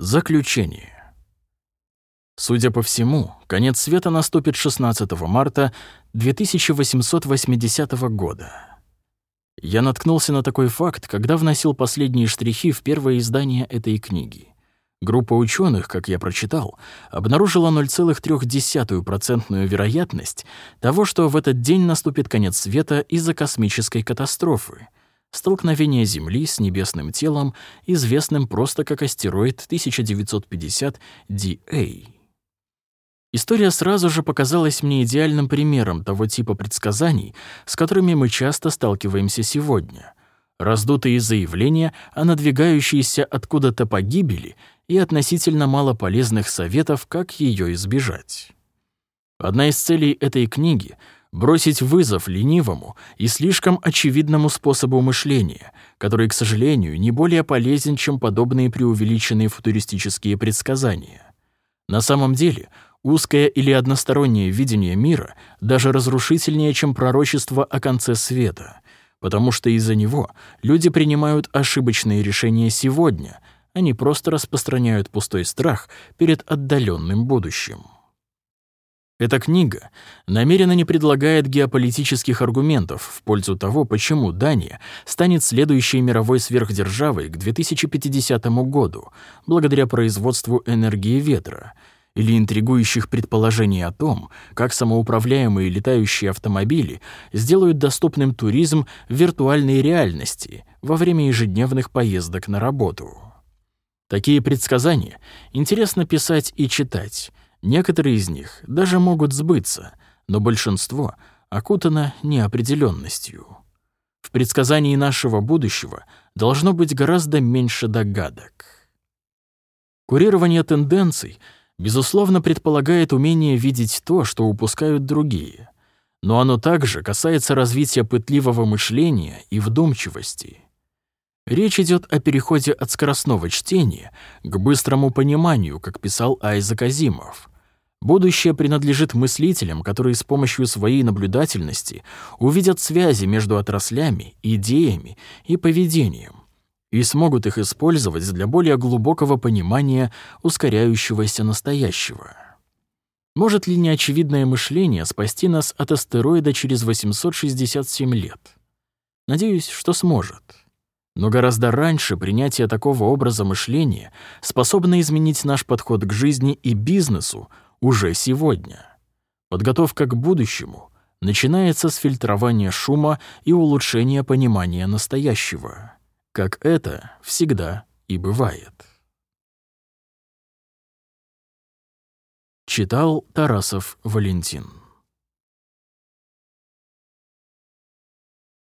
Заключение. Судя по всему, конец света наступит 16 марта 2880 года. Я наткнулся на такой факт, когда вносил последние штрихи в первое издание этой книги. Группа ученых, как я прочитал, обнаружила 0,3% вероятность того, что в этот день наступит конец света из-за космической катастрофы — столкновение Земли с небесным телом, известным просто как астероид 1950 DA. История сразу же показалась мне идеальным примером того типа предсказаний, с которыми мы часто сталкиваемся сегодня. Раздутые заявления о надвигающейся откуда-то погибели и относительно малополезных советов, как ее избежать. Одна из целей этой книги — бросить вызов ленивому и слишком очевидному способу мышления, который, к сожалению, не более полезен, чем подобные преувеличенные футуристические предсказания. На самом деле, узкое или одностороннее видение мира даже разрушительнее, чем пророчество о конце света, потому что из-за него люди принимают ошибочные решения сегодня, они просто распространяют пустой страх перед отдаленным будущим. Эта книга намеренно не предлагает геополитических аргументов в пользу того, почему Дания станет следующей мировой сверхдержавой к 2050 году благодаря производству энергии ветра, или интригующих предположений о том, как самоуправляемые летающие автомобили сделают доступным туризм в виртуальной реальности во время ежедневных поездок на работу. Такие предсказания интересно писать и читать, Некоторые из них даже могут сбыться, но большинство окутано неопределенностью. В предсказании нашего будущего должно быть гораздо меньше догадок. Курирование тенденций, безусловно, предполагает умение видеть то, что упускают другие, но оно также касается развития пытливого мышления и вдумчивости. Речь идет о переходе от скоростного чтения к быстрому пониманию, как писал Айзек Азимов. Будущее принадлежит мыслителям, которые с помощью своей наблюдательности увидят связи между отраслями, идеями и поведением и смогут их использовать для более глубокого понимания ускоряющегося настоящего. Может ли неочевидное мышление спасти нас от астероида через 867 лет? Надеюсь, что сможет. Но гораздо раньше принятие такого образа мышления способно изменить наш подход к жизни и бизнесу уже сегодня. Подготовка к будущему начинается с фильтрования шума и улучшения понимания настоящего, как это всегда и бывает. Читал Тарасов Валентин